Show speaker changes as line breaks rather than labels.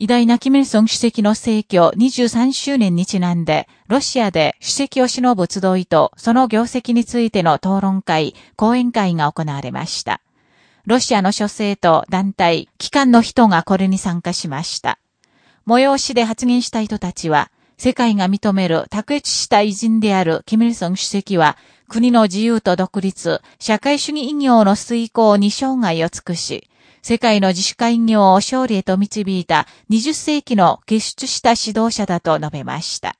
偉大なキム・イルソン主席の逝去23周年にちなんで、ロシアで主席を忍ぶ集いとその業績についての討論会、講演会が行われました。ロシアの諸政と団体、機関の人がこれに参加しました。催しで発言した人たちは、世界が認める卓越した偉人であるキム・イルソン主席は、国の自由と独立、社会主義医業の遂行に生涯を尽くし、世界の自主会業を勝利へと導いた20世紀の傑出した指導者だと述べました。